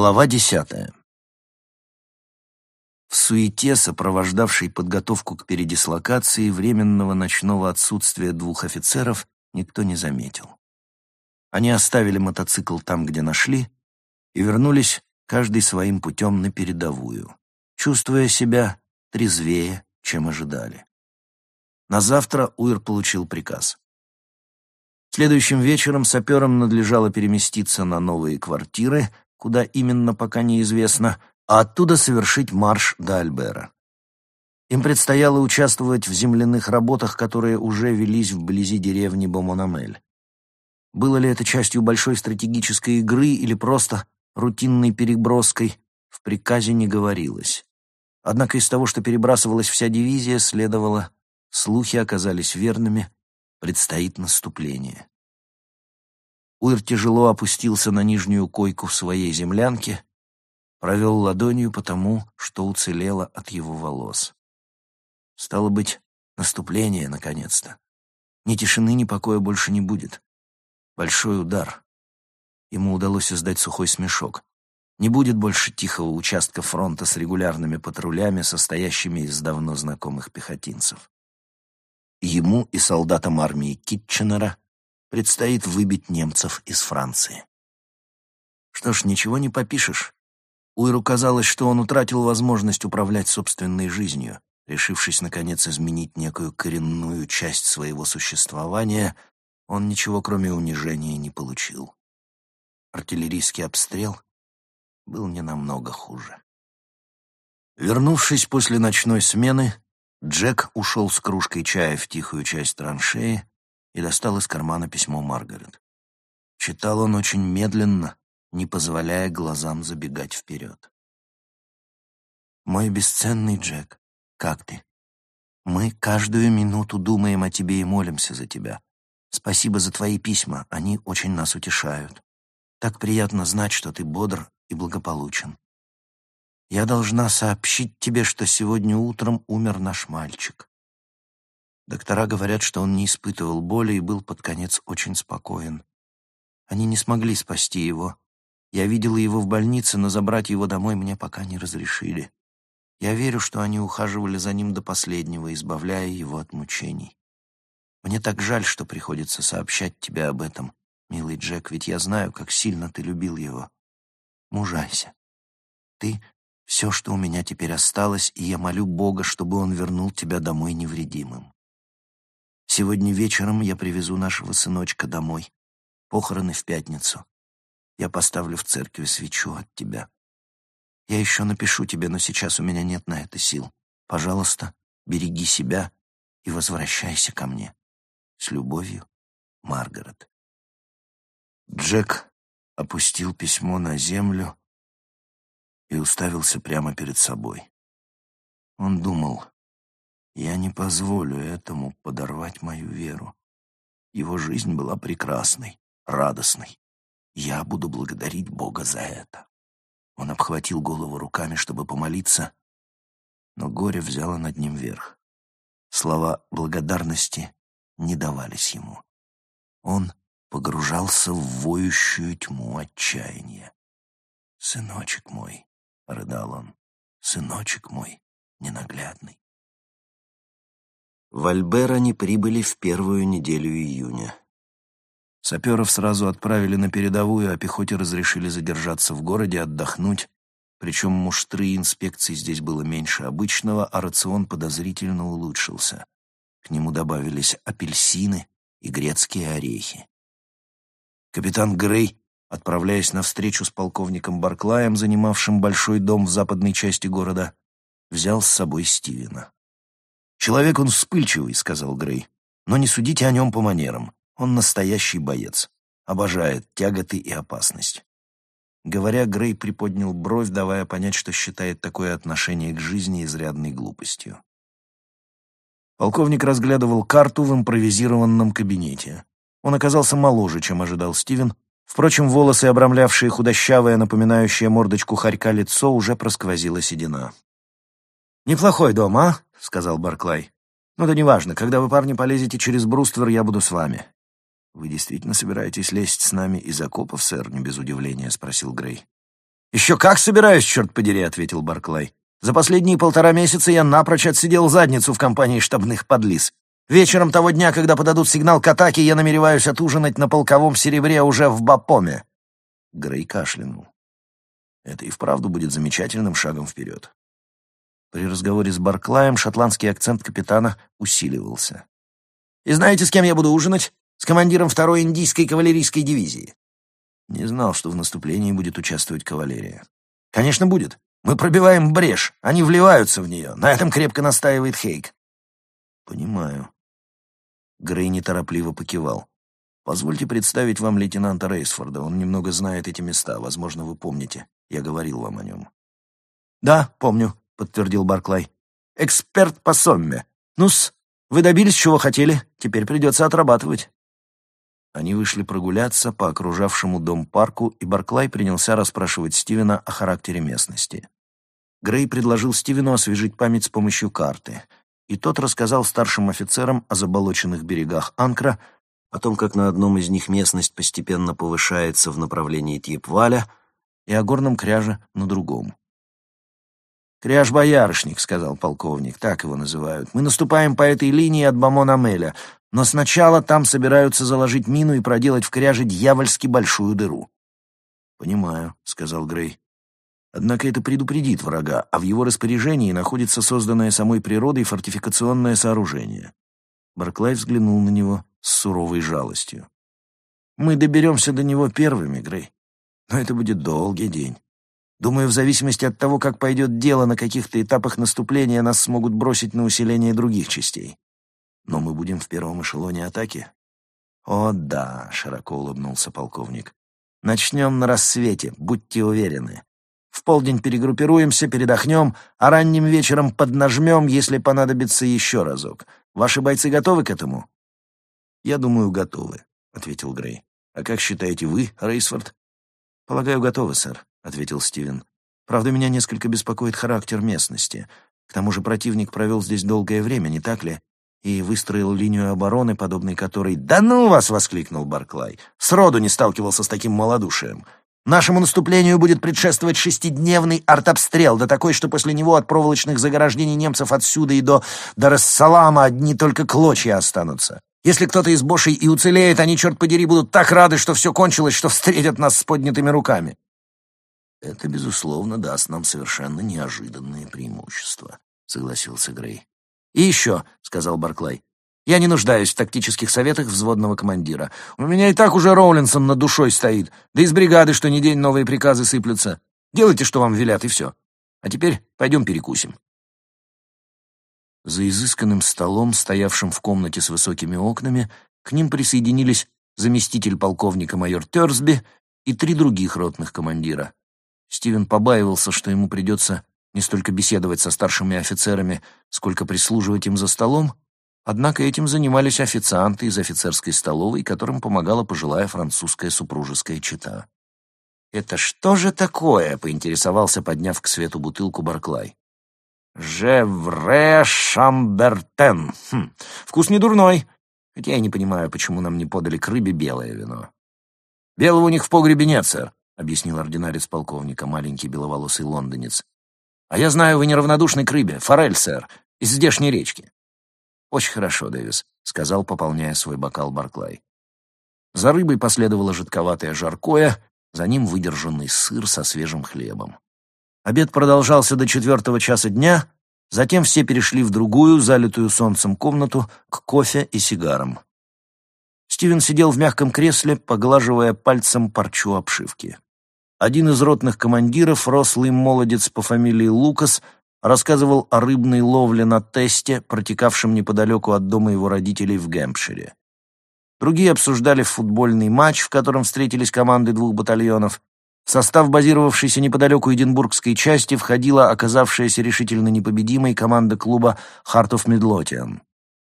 Глава десятая. В суете, сопровождавшей подготовку к передислокации, временного ночного отсутствия двух офицеров никто не заметил. Они оставили мотоцикл там, где нашли, и вернулись каждый своим путем на передовую, чувствуя себя трезвее, чем ожидали. На завтра Уир получил приказ. Следующим вечером саперам надлежало переместиться на новые квартиры, куда именно пока неизвестно, а оттуда совершить марш до Альбера. Им предстояло участвовать в земляных работах, которые уже велись вблизи деревни Бомонамель. Было ли это частью большой стратегической игры или просто рутинной переброской, в приказе не говорилось. Однако из того, что перебрасывалась вся дивизия, следовало, слухи оказались верными, предстоит наступление. Уир тяжело опустился на нижнюю койку в своей землянке, провел ладонью по тому, что уцелело от его волос. Стало быть, наступление, наконец-то. Ни тишины, ни покоя больше не будет. Большой удар. Ему удалось издать сухой смешок. Не будет больше тихого участка фронта с регулярными патрулями, состоящими из давно знакомых пехотинцев. Ему и солдатам армии Китченера предстоит выбить немцев из Франции. Что ж, ничего не попишешь. Уиру казалось, что он утратил возможность управлять собственной жизнью, решившись, наконец, изменить некую коренную часть своего существования, он ничего, кроме унижения, не получил. Артиллерийский обстрел был не намного хуже. Вернувшись после ночной смены, Джек ушел с кружкой чая в тихую часть траншеи и достал из кармана письмо Маргарет. Читал он очень медленно, не позволяя глазам забегать вперед. «Мой бесценный Джек, как ты? Мы каждую минуту думаем о тебе и молимся за тебя. Спасибо за твои письма, они очень нас утешают. Так приятно знать, что ты бодр и благополучен. Я должна сообщить тебе, что сегодня утром умер наш мальчик. Доктора говорят, что он не испытывал боли и был под конец очень спокоен. Они не смогли спасти его. Я видела его в больнице, но забрать его домой мне пока не разрешили. Я верю, что они ухаживали за ним до последнего, избавляя его от мучений. Мне так жаль, что приходится сообщать тебе об этом, милый Джек, ведь я знаю, как сильно ты любил его. Мужайся. Ты — все, что у меня теперь осталось, и я молю Бога, чтобы он вернул тебя домой невредимым. Сегодня вечером я привезу нашего сыночка домой. Похороны в пятницу. Я поставлю в церкви свечу от тебя. Я еще напишу тебе, но сейчас у меня нет на это сил. Пожалуйста, береги себя и возвращайся ко мне. С любовью, Маргарет. Джек опустил письмо на землю и уставился прямо перед собой. Он думал, я не позволю этому подорвать мою веру. Его жизнь была прекрасной, радостной. Я буду благодарить Бога за это. Он обхватил голову руками, чтобы помолиться, но горе взяло над ним верх. Слова благодарности не давались ему. Он погружался в воющую тьму отчаяния. «Сыночек мой», — рыдал он, — «сыночек мой ненаглядный». В Альбер они прибыли в первую неделю июня. Саперов сразу отправили на передовую, а пехоте разрешили задержаться в городе, отдохнуть, причем муштры инспекций здесь было меньше обычного, а рацион подозрительно улучшился. К нему добавились апельсины и грецкие орехи. Капитан Грей, отправляясь на встречу с полковником Барклаем, занимавшим большой дом в западной части города, взял с собой Стивена. «Человек он вспыльчивый», — сказал Грей, — «но не судите о нем по манерам. Он настоящий боец, обожает тяготы и опасность». Говоря, Грей приподнял бровь, давая понять, что считает такое отношение к жизни изрядной глупостью. Полковник разглядывал карту в импровизированном кабинете. Он оказался моложе, чем ожидал Стивен. Впрочем, волосы, обрамлявшие худощавое, напоминающее мордочку хорька лицо, уже просквозила седина. «Неплохой дом, а?» — сказал Барклай. «Ну да неважно, когда вы, парни, полезете через бруствер, я буду с вами». «Вы действительно собираетесь лезть с нами из окопов, сэр?» — не без удивления спросил Грей. «Еще как собираюсь, черт подери», — ответил Барклай. «За последние полтора месяца я напрочь отсидел задницу в компании штабных подлиз. Вечером того дня, когда подадут сигнал к атаке, я намереваюсь отужинать на полковом серебре уже в Бапоме». Грей кашлянул. Это и вправду будет замечательным шагом вперед. При разговоре с Барклаем шотландский акцент капитана усиливался. «И знаете, с кем я буду ужинать? С командиром второй индийской кавалерийской дивизии». Не знал, что в наступлении будет участвовать кавалерия. «Конечно, будет. Мы пробиваем брешь, они вливаются в нее. На этом крепко настаивает Хейк». «Понимаю». Грей неторопливо покивал. «Позвольте представить вам лейтенанта Рейсфорда. Он немного знает эти места. Возможно, вы помните. Я говорил вам о нем». «Да, помню», — подтвердил Барклай. «Эксперт по Сомме. Ну-с, вы добились, чего хотели. Теперь придется отрабатывать». Они вышли прогуляться по окружавшему дом парку, и Барклай принялся расспрашивать Стивена о характере местности. Грей предложил Стивену освежить память с помощью карты, и тот рассказал старшим офицерам о заболоченных берегах Анкра, о том, как на одном из них местность постепенно повышается в направлении Тьепваля, и о горном кряже на другом. «Кряж-боярышник», — сказал полковник, — так его называют. «Мы наступаем по этой линии от Бамон-Амеля, но сначала там собираются заложить мину и проделать в кряже дьявольски большую дыру». «Понимаю», — сказал Грей. «Однако это предупредит врага, а в его распоряжении находится созданное самой природой фортификационное сооружение». Барклай взглянул на него с суровой жалостью. «Мы доберемся до него первыми, Грей. Но это будет долгий день. Думаю, в зависимости от того, как пойдет дело на каких-то этапах наступления, нас смогут бросить на усиление других частей. Но мы будем в первом эшелоне атаки. О, да, широко улыбнулся полковник. Начнем на рассвете, будьте уверены. В полдень перегруппируемся, передохнем, а ранним вечером поднажмем, если понадобится еще разок. Ваши бойцы готовы к этому? Я думаю, готовы, ответил Грей. А как считаете вы, Рейсфорд? «Полагаю, готовы, сэр», — ответил Стивен. «Правда, меня несколько беспокоит характер местности. К тому же противник провел здесь долгое время, не так ли? И выстроил линию обороны, подобной которой... «Да ну вас!» — воскликнул Барклай. «Сроду не сталкивался с таким малодушием. Нашему наступлению будет предшествовать шестидневный артобстрел, да такой, что после него от проволочных заграждений немцев отсюда и до Дарессалама одни только клочья останутся. Если кто-то из бошей и уцелеет, они, черт подери, будут так рады, что все кончилось, что встретят нас с поднятыми руками. Это, безусловно, даст нам совершенно неожиданные преимущества, согласился Грей. И еще, сказал Барклай, я не нуждаюсь в тактических советах взводного командира. У меня и так уже Роулинсон над душой стоит, да из бригады что ни день новые приказы сыплются. Делайте, что вам велят, и все. А теперь пойдем перекусим. За изысканным столом, стоявшим в комнате с высокими окнами, к ним присоединились заместитель полковника майор Терсби и три других ротных командира. Стивен побаивался, что ему придется не столько беседовать со старшими офицерами, сколько прислуживать им за столом, однако этим занимались официанты из офицерской столовой, которым помогала пожилая французская супружеская чета. «Это что же такое?» — поинтересовался, подняв к свету бутылку Барклай. «Жевре Шамбертен. Хм, вкус не дурной. Хотя я не понимаю, почему нам не подали к рыбе белое вино». «Белого у них в погребе нет, сэр», — объяснил ординарец полковника, маленький беловолосый лондонец. «А я знаю, вы неравнодушны к рыбе. Форель, сэр, из здешней речки». «Очень хорошо, Дэвис», — сказал, пополняя свой бокал Барклай. За рыбой последовало жидковатое жаркое, за ним выдержанный сыр со свежим хлебом. Обед продолжался до четвертого часа дня, затем все перешли в другую, залитую солнцем комнату, к кофе и сигарам. Стивен сидел в мягком кресле, поглаживая пальцем парчу обшивки. Один из ротных командиров, рослый молодец по фамилии Лукас, рассказывал о рыбной ловле на тесте, протекавшем неподалеку от дома его родителей в Гэмпшире. Другие обсуждали футбольный матч, в котором встретились команды двух батальонов. В состав базировавшейся неподалеку Эдинбургской части входила оказавшаяся решительно непобедимой команда клуба «Heart of Midlothian».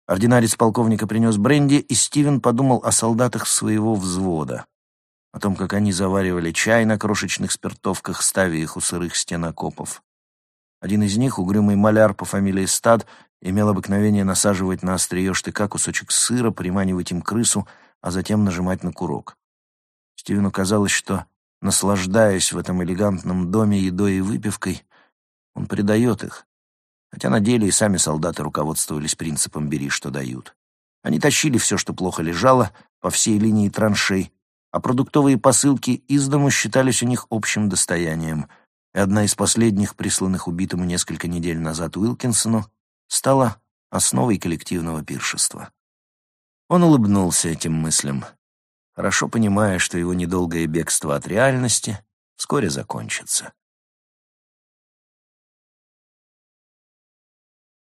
Ординарец полковника принес бренди, и Стивен подумал о солдатах своего взвода, о том, как они заваривали чай на крошечных спиртовках, ставя их у сырых стен окопов. Один из них, угрюмый маляр по фамилии Стад, имел обыкновение насаживать на острие штыка кусочек сыра, приманивать им крысу, а затем нажимать на курок. Стивену казалось, что наслаждаясь в этом элегантном доме едой и выпивкой, он предает их. Хотя на деле и сами солдаты руководствовались принципом «бери, что дают». Они тащили все, что плохо лежало, по всей линии траншей, а продуктовые посылки из дому считались у них общим достоянием, и одна из последних, присланных убитому несколько недель назад Уилкинсону, стала основой коллективного пиршества. Он улыбнулся этим мыслям, хорошо понимая, что его недолгое бегство от реальности вскоре закончится.